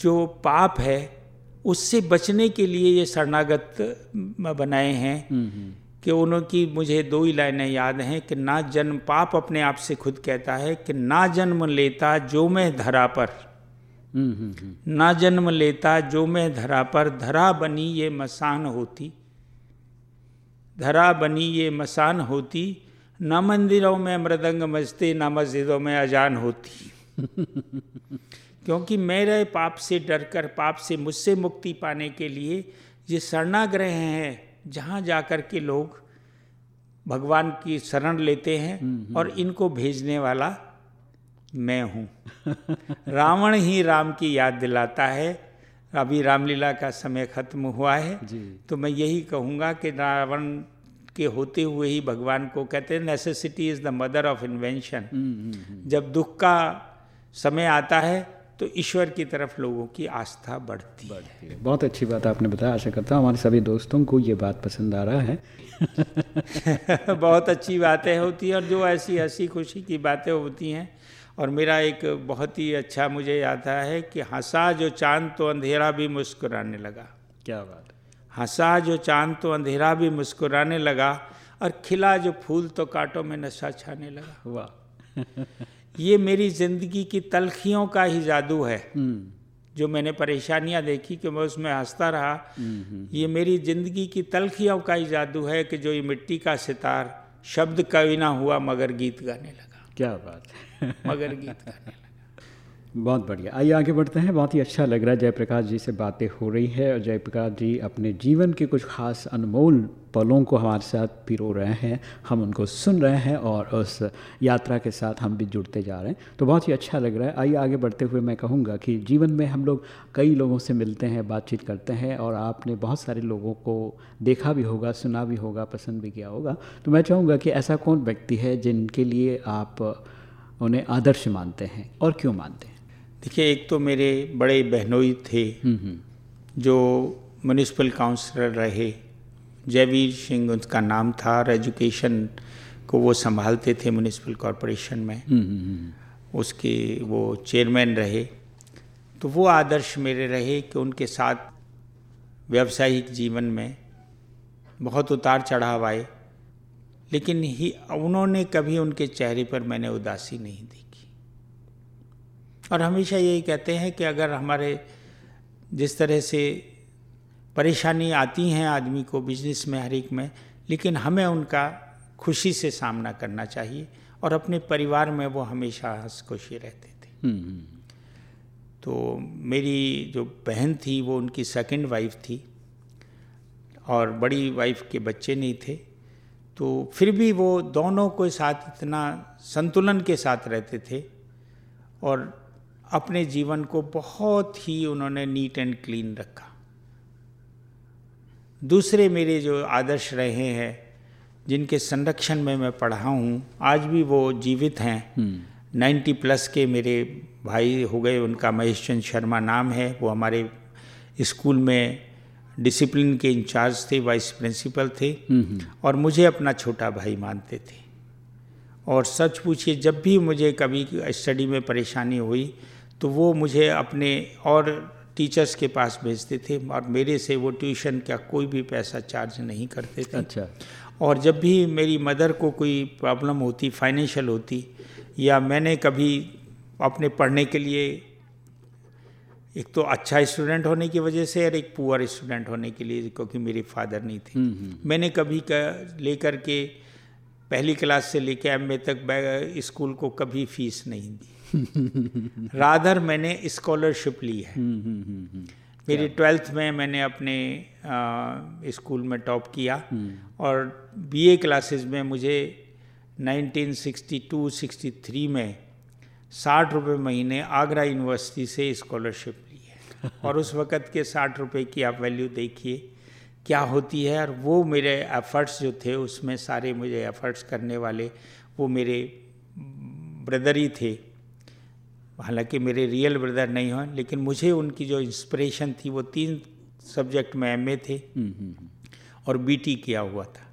जो पाप है उससे बचने के लिए ये शरणागत बनाए हैं हम्म, हम्म, कि उनकी मुझे दो ही लाइनें याद हैं कि ना जन्म पाप अपने आप से खुद कहता है कि ना जन्म लेता जो मैं धरा पर। हम्म, ना जन्म लेता जो मैं धरा पर धरा बनी ये मसान होती। धरा बनी ये मसान होती न मंदिरों में मृदंग मजते न मस्जिदों में अजान होती। क्योंकि मेरे पाप से डरकर पाप से मुझसे मुक्ति पाने के लिए ये शरणाग्रह हैं जहाँ जाकर के लोग भगवान की शरण लेते हैं और इनको भेजने वाला मैं हूँ। रावण ही राम की याद दिलाता है। अभी रामलीला का समय खत्म हुआ है। जी। तो मैं यही कहूँगा कि रावण के होते हुए ही भगवान को कहते हैं necessity is the mother of invention hmm, hmm, hmm, जब दुख का समय आता है तो ईश्वर की तरफ़ लोगों की आस्था बढ़ती है। बहुत अच्छी बात आपने बताया। आशा करता हूँ हमारे सभी दोस्तों को ये बात पसंद आ रहा है। बहुत अच्छी बातें होती हैं और जो ऐसी हँसी खुशी की बातें होती हैं और मेरा एक बहुत ही अच्छा मुझे याद है कि हंसा जो चाँद तो अंधेरा भी मुस्कुराने लगा। क्या बात हंसा जो चाँद तो अंधेरा भी मुस्कुराने लगा और खिला जो फूल तो कांटों में नशा छाने लगा। वाह। ये मेरी ज़िंदगी की तलखियों का ही जादू है। हम्म, जो मैंने परेशानियाँ देखी कि मैं उसमें हंसता रहा ये मेरी ज़िंदगी की तलखियों का ही जादू है कि जो ये मिट्टी का सितार शब्द कवि ना हुआ मगर गीत गाने लगा। क्या बात है। मगर गीत गाने लगा। बहुत बढ़िया। आइए आगे बढ़ते हैं। बहुत ही अच्छा लग रहा है जयप्रकाश जी से बातें हो रही है और जयप्रकाश जी अपने जीवन के कुछ खास अनमोल पलों को हमारे साथ पिरो रहे हैं। हम उनको सुन रहे हैं और उस यात्रा के साथ हम भी जुड़ते जा रहे हैं। तो बहुत ही अच्छा लग रहा है। आइए आगे बढ़ते हुए मैं कहूँगा कि जीवन में हम लोग कई लोगों से मिलते हैं, बातचीत करते हैं और आपने बहुत सारे लोगों को देखा भी होगा, सुना भी होगा, पसंद भी किया होगा। तो मैं चाहूँगा कि ऐसा कौन व्यक्ति है जिनके लिए आप उन्हें आदर्श मानते हैं और क्यों मानते हैं? देखिए एक तो मेरे बड़े बहनोई थे जो म्यूनिसिपल काउंसलर रहे। जयवीर सिंह उनका नाम था। और एजुकेशन को वो संभालते थे म्यूनिसिपल कॉरपोरेशन में। उसके वो चेयरमैन रहे। तो वो आदर्श मेरे रहे कि उनके साथ व्यावसायिक जीवन में बहुत उतार चढ़ाव आए। लेकिन ही उन्होंने कभी उनके चेहरे पर मैंने उदासी नहीं देखी। और हमेशा यही कहते हैं कि अगर हमारे जिस तरह से परेशानी आती हैं आदमी को बिज़नेस में हर एक में लेकिन हमें उनका खुशी से सामना करना चाहिए और अपने परिवार में वो हमेशा हंस खुशी रहते थे। तो मेरी जो बहन थी वो उनकी सेकंड वाइफ थी और बड़ी वाइफ के बच्चे नहीं थे। तो फिर भी वो दोनों के साथ इतना संतुलन के साथ रहते थे और अपने जीवन को बहुत ही उन्होंने नीट एंड क्लीन रखा। दूसरे मेरे जो आदर्श रहे हैं जिनके संरक्षण में मैं पढ़ा हूँ आज भी वो जीवित हैं। नाइन्टी प्लस के मेरे भाई हो गए उनका महेश चंद शर्मा नाम है। वो हमारे स्कूल में डिसिप्लिन के इंचार्ज थे वाइस प्रिंसिपल थे। और मुझे अपना छोटा भाई मानते थे। और सच पूछिए जब भी मुझे कभी स्टडी में परेशानी हुई तो वो मुझे अपने और टीचर्स के पास भेजते थे और मेरे से वो ट्यूशन का कोई भी पैसा चार्ज नहीं करते थे। अच्छा। और जब भी मेरी मदर को कोई प्रॉब्लम होती फाइनेंशियल होती या मैंने कभी अपने पढ़ने के लिए एक तो अच्छा स्टूडेंट होने की वजह से और एक पुअर स्टूडेंट होने के लिए क्योंकि मेरे फादर नहीं थे। मैंने कभी लेकर के पहली क्लास से लेकर एम तक स्कूल को कभी फ़ीस नहीं दी। रादर मैंने स्कॉलरशिप ली है। मेरी ट्वेल्थ में मैंने अपने आ, स्कूल में टॉप किया। और बीए क्लासेस में मुझे 1962-63 में साठ रुपये महीने आगरा यूनिवर्सिटी से स्कॉलरशिप ली है। और उस वक़्त के साठ रुपये की आप वैल्यू देखिए क्या होती है? और वो मेरे एफ़र्ट्स जो थे उसमें सारे मुझे एफ़र्ट्स करने वाले वो मेरे ब्रदर ही थे। हालाँकि मेरे रियल ब्रदर नहीं हो लेकिन मुझे उनकी जो इंस्पिरेशन थी वो तीन सब्जेक्ट में एमए थे और बीटी किया हुआ था।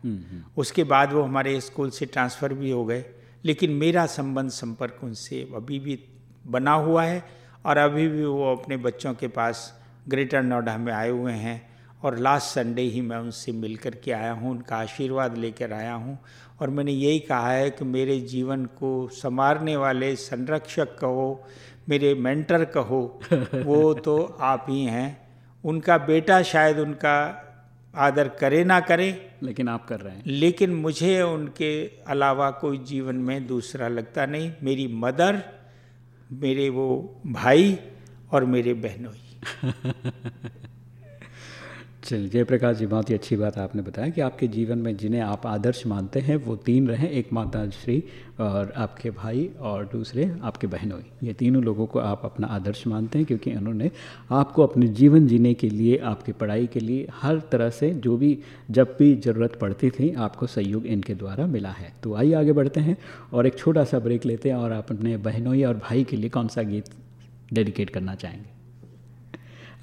उसके बाद वो हमारे स्कूल से ट्रांसफ़र भी हो गए लेकिन मेरा संबंध संपर्क उनसे अभी भी बना हुआ है और अभी भी वो अपने बच्चों के पास ग्रेटर नोएडा में आए हुए हैं और लास्ट संडे ही मैं उनसे मिल कर के आया हूँ उनका आशीर्वाद लेकर आया हूँ और मैंने यही कहा है कि मेरे जीवन को संवारने वाले संरक्षक कहो मेरे मेंटर कहो वो तो आप ही हैं। उनका बेटा शायद उनका आदर करे ना करे लेकिन आप कर रहे हैं। लेकिन मुझे उनके अलावा कोई जीवन में दूसरा लगता नहीं। मेरी मदर मेरे वो भाई और मेरे बहनोई चलिए जयप्रकाश जी, बहुत ही अच्छी बात आपने बताया कि आपके जीवन में जिन्हें आप आदर्श मानते हैं, वो तीन रहे, एक माता श्री और आपके भाई और दूसरे आपके बहनोई ये तीनों लोगों को आप अपना आदर्श मानते हैं क्योंकि उन्होंने आपको अपने जीवन जीने के लिए, आपकी पढ़ाई के लिए, हर तरह से जो भी, जब भी ज़रूरत पड़ती थी, आपको सहयोग इनके द्वारा मिला है। तो आइए आगे बढ़ते हैं और एक छोटा सा ब्रेक लेते हैं और आप अपने बहनोई और भाई के लिए कौन सा गीत डेडिकेट करना चाहेंगे?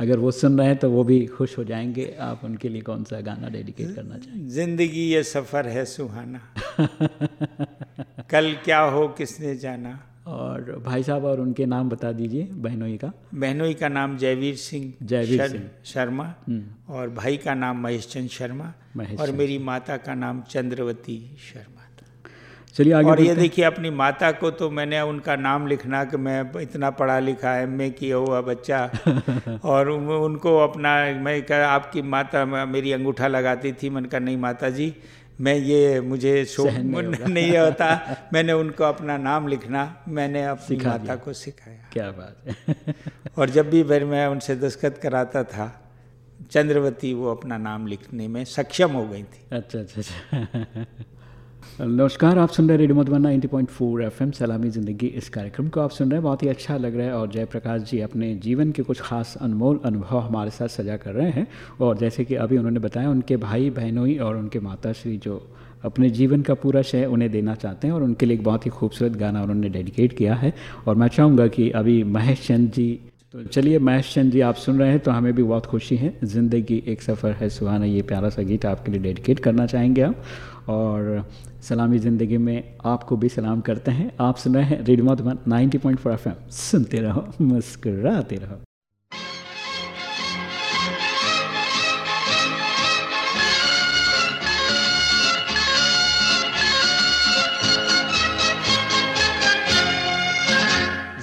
अगर वो सुन रहे हैं तो वो भी खुश हो जाएँगे। आप उनके लिए कौन सा गाना डेडिकेट करना चाहेंगे? ज़िंदगी ये सफ़र है सुहाना। कल क्या हो किसने जाना? और भाई साहब और उनके नाम बता दीजिए बहनोई का। बहनोई का नाम जयवीर सिंह जयवीर शर- सिंह। शर्मा। और भाई का नाम महेश चंद शर्मा। और मेरी माता का नाम चंद्रवती शर्मा। चलिए आगे और ये देखिए अपनी माता को तो मैंने उनका नाम लिखना कि मैं इतना पढ़ा लिखा एम ए किया हुआ बच्चा। और उनको अपना मैं कहा आपकी माता मेरी अंगूठा लगाती थी मैंने कहा नहीं माता जी मैं ये मुझे शो सहन नहीं नहीं होता। मैंने उनको अपना नाम लिखना मैंने अपनी माता को सिखाया। क्या बात है। और जब भी फिर मैं उनसे दस्खत कराता था चंद्रवती वो अपना नाम लिखने में सक्षम हो गई थी। अच्छा अच्छा अच्छा। नमस्कार, आप सुन रहे रेडियो मधुबन 90.4 एफएम। सलामी ज़िंदगी इस कार्यक्रम को आप सुन रहे हैं। बहुत ही अच्छा लग रहा है और जयप्रकाश जी अपने जीवन के कुछ खास अनमोल अनुभव हमारे साथ सजा कर रहे हैं। और जैसे कि अभी उन्होंने बताया, उनके भाई बहनोई और उनके माता श्री जो अपने जीवन का पूरा श्रेय उन्हें देना चाहते हैं और उनके लिए एक बहुत ही खूबसूरत गाना उन्होंने डेडिकेट किया है। और मैं चाहूँगा कि अभी महेश चंद जी तो चलिए महेश चंद जी, आप सुन रहे हैं तो हमें भी बहुत खुशी है। ज़िंदगी एक सफ़र है, सुहाना, ये प्यारा सा गीत आपके लिए डेडिकेट करना चाहेंगे आप। और सलामी ज़िंदगी में आपको भी सलाम करते हैं। आप सुन रहे हैं रेडियो मधुबन 90.4 एफएम। सुनते रहो, मुस्कुराते रहो।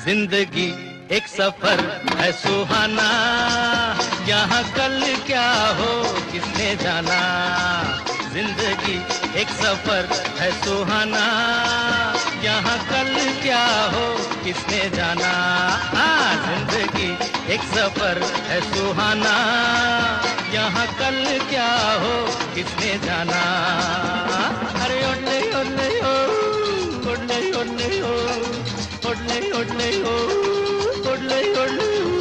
ज़िंदगी एक सफ़र है सुहाना। यहाँ कल क्या हो, किसने जाना? ज़िंदगी एक सफ़र है सुहाना यहाँ कल क्या हो किसने जाना हाँ ज़िंदगी एक सफ़र है सुहाना यहाँ कल क्या हो किसने जाना अरे ओले ओले ओ ओले ओले ओ ओले ओले ओ ओले ओले ओ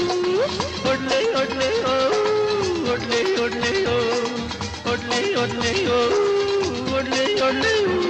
ओले ओले ओ ओले ओले ओ ओले ओले ओ new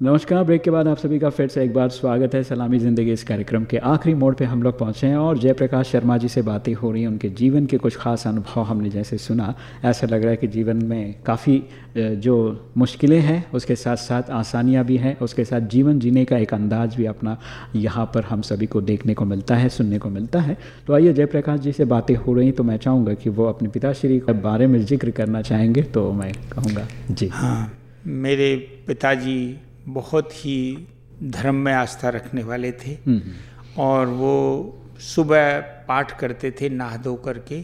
नमस्कार ब्रेक के बाद आप सभी का फिर से एक बार स्वागत है सलामी ज़िंदगी इस कार्यक्रम के आखिरी मोड़ पे हम लोग पहुँचे हैं और जयप्रकाश शर्मा जी से बातें हो रही हैं। उनके जीवन के कुछ खास अनुभव हमने जैसे सुना ऐसा लग रहा है कि जीवन में काफ़ी जो मुश्किलें हैं उसके साथ साथ आसानियाँ भी हैं उसके साथ जीवन जीने का एक अंदाज भी अपना यहाँ पर हम सभी को देखने को मिलता है सुनने को मिलता है। तो आइए जयप्रकाश जी से बातें हो रही तो मैं चाहूँगा कि वो अपने पिताश्री के बारे में ज़िक्र करना चाहेंगे तो मैं कहूँगा। जी। हाँ मेरे पिताजी बहुत ही धर्म में आस्था रखने वाले थे। और वो सुबह पाठ करते थे नहा धो करके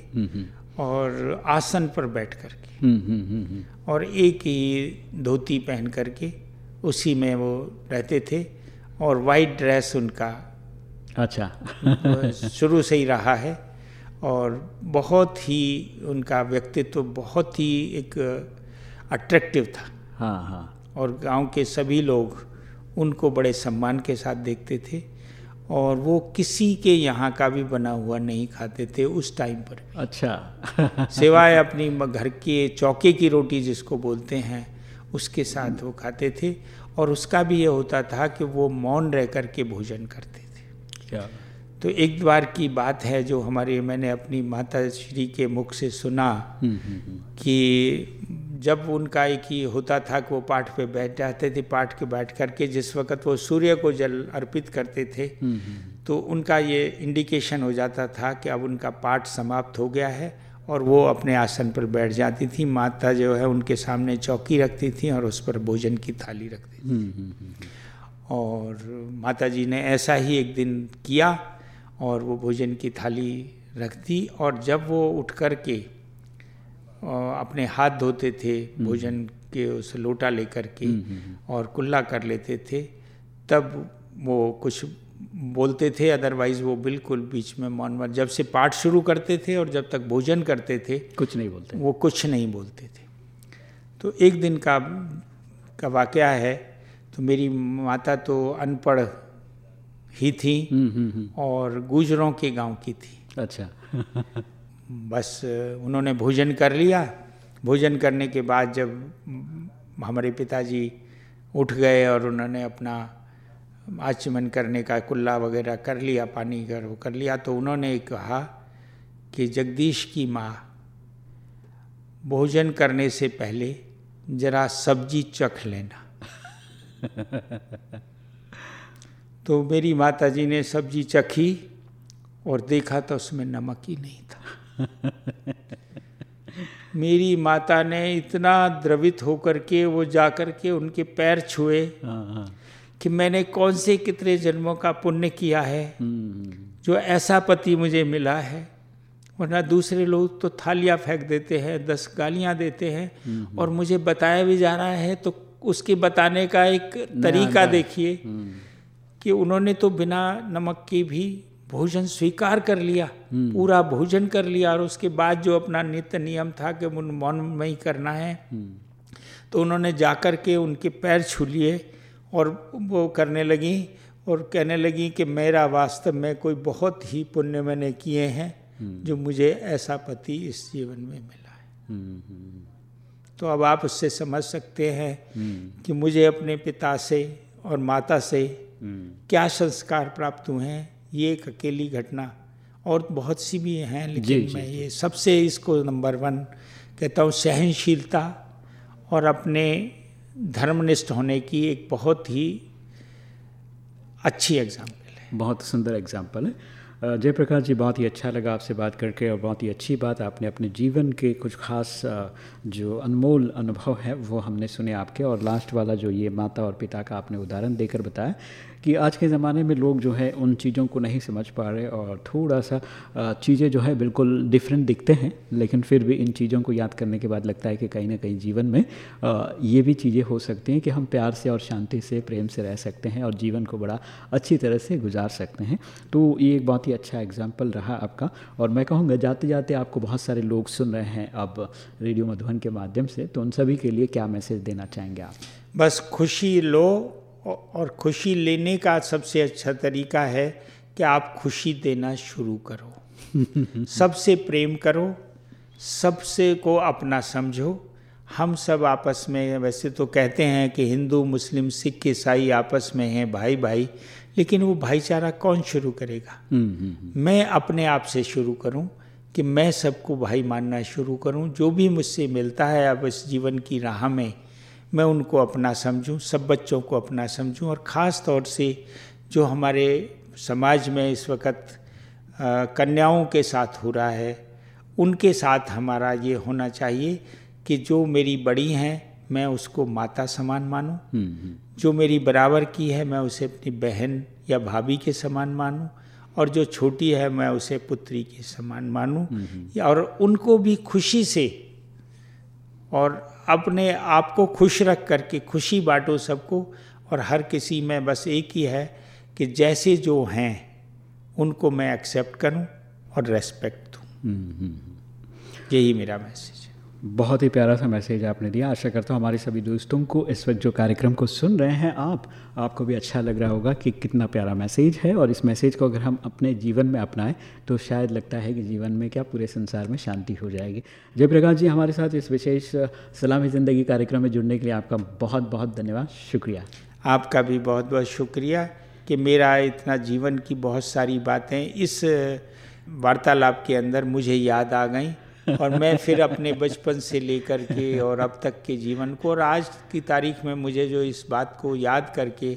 और आसन पर बैठ करके। और एक ही धोती पहन करके उसी में वो रहते थे और वाइट ड्रेस उनका अच्छा। शुरू से ही रहा है और बहुत ही उनका व्यक्तित्व बहुत ही एक अट्रैक्टिव था। हाँ हाँ। और गाँव के सभी लोग उनको बड़े सम्मान के साथ देखते थे और वो किसी के यहाँ का भी बना हुआ नहीं खाते थे उस टाइम पर। अच्छा। सिवाय अपनी घर के चौके की रोटी जिसको बोलते हैं उसके साथ वो खाते थे और उसका भी ये होता था कि वो मौन रह कर के भोजन करते थे। क्या? तो एक बार की बात है जो हमारे मैंने अपनी माता श्री के मुख से सुना कि जब उनका एक ही होता था कि वो पाठ पे बैठ जाते थे पाठ के बैठ करके जिस वक़्त वो सूर्य को जल अर्पित करते थे तो उनका ये इंडिकेशन हो जाता था कि अब उनका पाठ समाप्त हो गया है और वो अपने आसन पर बैठ जाती थी। माता जो है उनके सामने चौकी रखती थी और उस पर भोजन की थाली रखती थी। और माता जी ने ऐसा ही एक दिन किया और वो भोजन की थाली रख दी और जब वो उठ कर के अपने हाथ धोते थे भोजन के उस लोटा लेकर के और कुल्ला कर लेते थे। तब वो कुछ बोलते थे अदरवाइज़ वो बिल्कुल बीच में मौन जब से पाठ शुरू करते थे और जब तक भोजन करते थे कुछ नहीं बोलते। वो कुछ नहीं बोलते थे। तो एक दिन का का वाक़ है तो मेरी माता तो अनपढ़ ही थी और गुजरों के गाँव की थी। अच्छा। बस उन्होंने भोजन कर लिया। भोजन करने के बाद जब हमारे पिताजी उठ गए और उन्होंने अपना आचमन करने का कुल्ला वगैरह कर लिया पानी कर वो कर लिया तो उन्होंने कहा कि जगदीश की माँ भोजन करने से पहले जरा सब्ज़ी चख लेना। तो मेरी माता जी ने सब्ज़ी चखी और देखा तो उसमें नमक ही नहीं मेरी माता ने इतना द्रवित होकर के वो जाकर के उनके पैर छुए कि मैंने कौन से कितने जन्मों का पुण्य किया है जो ऐसा पति मुझे मिला है। वरना दूसरे लोग तो थालियाँ फेंक देते हैं दस गालियाँ देते हैं और मुझे बताया भी जाना है तो उसके बताने का एक तरीका देखिए कि उन्होंने तो बिना नमक के भी भोजन स्वीकार कर लिया पूरा भोजन कर लिया और उसके बाद जो अपना नित्य नियम था कि मौन में ही करना है तो उन्होंने जाकर के उनके पैर छू लिए और वो करने लगी और कहने लगी कि मेरा वास्तव में कोई बहुत ही पुण्य मैंने किए हैं जो मुझे ऐसा पति इस जीवन में मिला है। तो अब आप उससे समझ सकते हैं कि मुझे अपने पिता से और माता से क्या संस्कार प्राप्त हुए हैं ये एक अकेली घटना और बहुत सी भी हैं लेकिन जी, मैं जी, ये सबसे इसको नंबर वन कहता हूँ सहनशीलता और अपने धर्मनिष्ठ होने की एक बहुत ही अच्छी एग्ज़ाम्पल है। बहुत सुंदर एग्ज़ाम्पल है। जयप्रकाश जी बहुत ही अच्छा लगा आपसे बात करके और बहुत ही अच्छी बात आपने अपने जीवन के कुछ खास जो अनमोल अनुभव है वो हमने सुने आपके और लास्ट वाला जो ये माता और पिता का आपने उदाहरण देकर बताया कि आज के ज़माने में लोग जो है, उन चीज़ों को नहीं समझ पा रहे और थोड़ा सा चीज़ें जो है बिल्कुल डिफरेंट दिखते हैं, लेकिन फिर भी इन चीज़ों को याद करने के बाद लगता है कि कहीं ना कहीं जीवन में ये भी चीज़ें हो सकती हैं कि हम प्यार से और शांति से, प्रेम से रह सकते हैं और जीवन को बड़ा अच्छी तरह से गुजार सकते हैं। तो ये एक बहुत ही अच्छा एग्ज़ाम्पल रहा आपका और मैं कहूँगा, जाते जाते आपको बहुत सारे लोग सुन रहे हैं अब रेडियो मधुबन के माध्यम से तो उन सभी के लिए क्या मैसेज देना चाहेंगे आप? बस खुशी लो और खुशी लेने का सबसे अच्छा तरीका है कि आप खुशी देना शुरू करो। सबसे प्रेम करो सबसे को अपना समझो। हम सब आपस में वैसे तो कहते हैं कि हिंदू मुस्लिम सिख ईसाई आपस में हैं भाई भाई लेकिन वो भाईचारा कौन शुरू करेगा? मैं अपने आप से शुरू करूँ कि मैं सबको भाई मानना शुरू करूँ। जो भी मुझसे मिलता है अब इस जीवन की राह में मैं उनको अपना समझूं सब बच्चों को अपना समझूं और ख़ास तौर से जो हमारे समाज में इस वक्त कन्याओं के साथ हो रहा है उनके साथ हमारा ये होना चाहिए कि जो मेरी बड़ी हैं मैं उसको माता समान मानूं। जो मेरी बराबर की है मैं उसे अपनी बहन या भाभी के समान मानूं और जो छोटी है मैं उसे पुत्री के समान मानूं। और उनको भी खुशी से और अपने आप को खुश रख करके खुशी बांटो सबको और हर किसी में बस एक ही है कि जैसे जो हैं उनको मैं एक्सेप्ट करूँ और रेस्पेक्ट दूँ। यही मेरा मैसेज बहुत ही प्यारा सा मैसेज आपने दिया। आशा करता हूँ हमारे सभी दोस्तों को इस वक्त जो कार्यक्रम को सुन रहे हैं आप, आपको भी अच्छा लग रहा होगा कि कितना प्यारा मैसेज है और इस मैसेज को अगर हम अपने जीवन में अपनाएँ तो शायद लगता है कि जीवन में क्या पूरे संसार में शांति हो जाएगी। जयप्रकाश जी हमारे साथ इस विशेष सलामी ज़िंदगी कार्यक्रम में जुड़ने के लिए आपका बहुत बहुत धन्यवाद। शुक्रिया। आपका भी बहुत बहुत शुक्रिया कि मेरा इतना जीवन की बहुत सारी बातें इस वार्तालाप के अंदर मुझे याद आ गई। और मैं फिर अपने बचपन से लेकर के और अब तक के जीवन को और आज की तारीख में मुझे जो इस बात को याद करके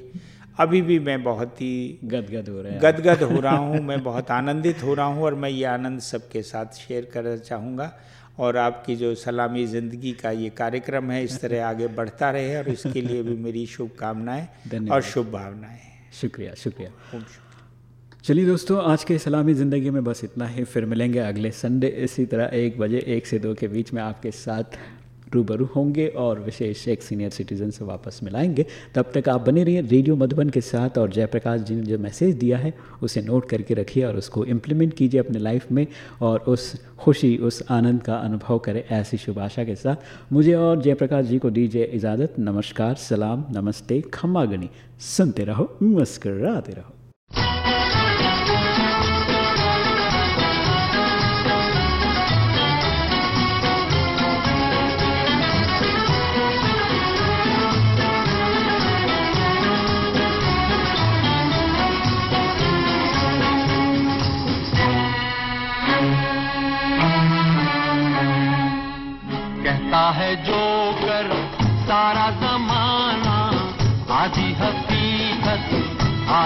अभी भी मैं बहुत ही गदगद हो रहे हैं। गदगद हो रहा हूँ मैं बहुत आनंदित हो रहा हूँ और मैं ये आनंद सबके साथ शेयर करना चाहूँगा और आपकी जो सलामी ज़िंदगी का ये कार्यक्रम है इस तरह आगे बढ़ता रहे और इसके लिए भी मेरी शुभकामनाएँ और शुभ भावनाएँ शुक्रिया। शुक्रिया। चलिए दोस्तों, आज के सलामी ज़िंदगी में बस इतना ही। फिर मिलेंगे अगले संडे इसी तरह एक बजे, एक से दो के बीच में आपके साथ रूबरू होंगे और विशेष एक सीनियर सिटीजन से वापस मिलाएँगे। तब तक आप बने रहिए रेडियो मधुबन के साथ और जयप्रकाश जी ने जो मैसेज दिया है, उसे नोट करके रखिए और उसको इम्प्लीमेंट कीजिए अपने लाइफ में और उस खुशी, उस आनंद का अनुभव करें ऐसी शुभ आशा के साथ। मुझे और जयप्रकाश जी को दीजिए इजाज़त। नमस्कार, सलाम, नमस्ते, खम्मा गणी सुनते रहो, मुस्कराते रहो।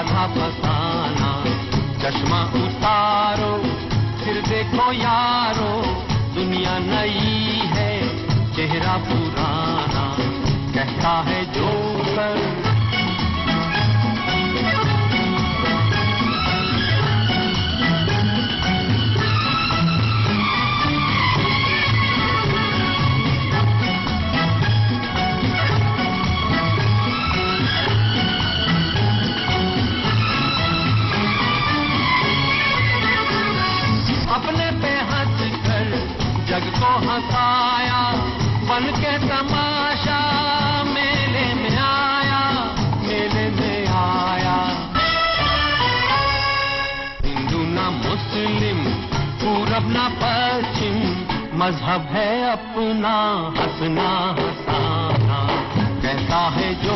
आधा फसाना। चश्मा उतारो फिर देखो यारो, दुनिया नई है, चेहरा पुराना। कहता है जो कर हंसाया बन के तमाशा मेले में आया, मेले में आया। हिंदू ना मुस्लिम, पूरब ना पश्चिम, मज़हब है अपना, हंसना हंसाना। कहता है जो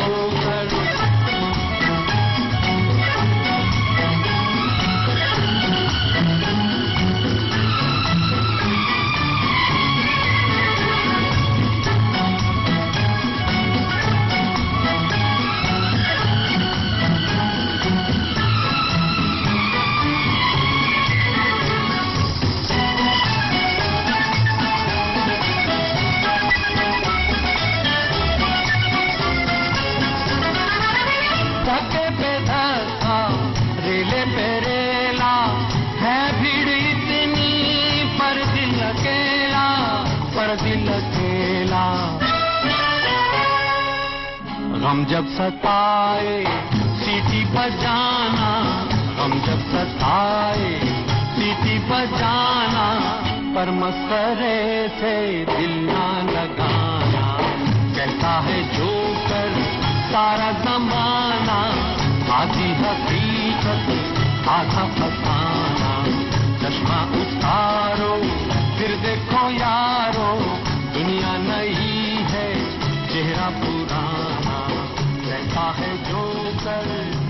गम जब सताए, सीटी बजाना गम जब सताए, सीटी बजाना पर मस्करे से दिल ना लगाना। कहता है जो कर, सारा जमाना, आधी हकीकत, आधा फसाना। चश्मा उतारो, फिर देखो यारो, दुनिया नई चाहे जो करे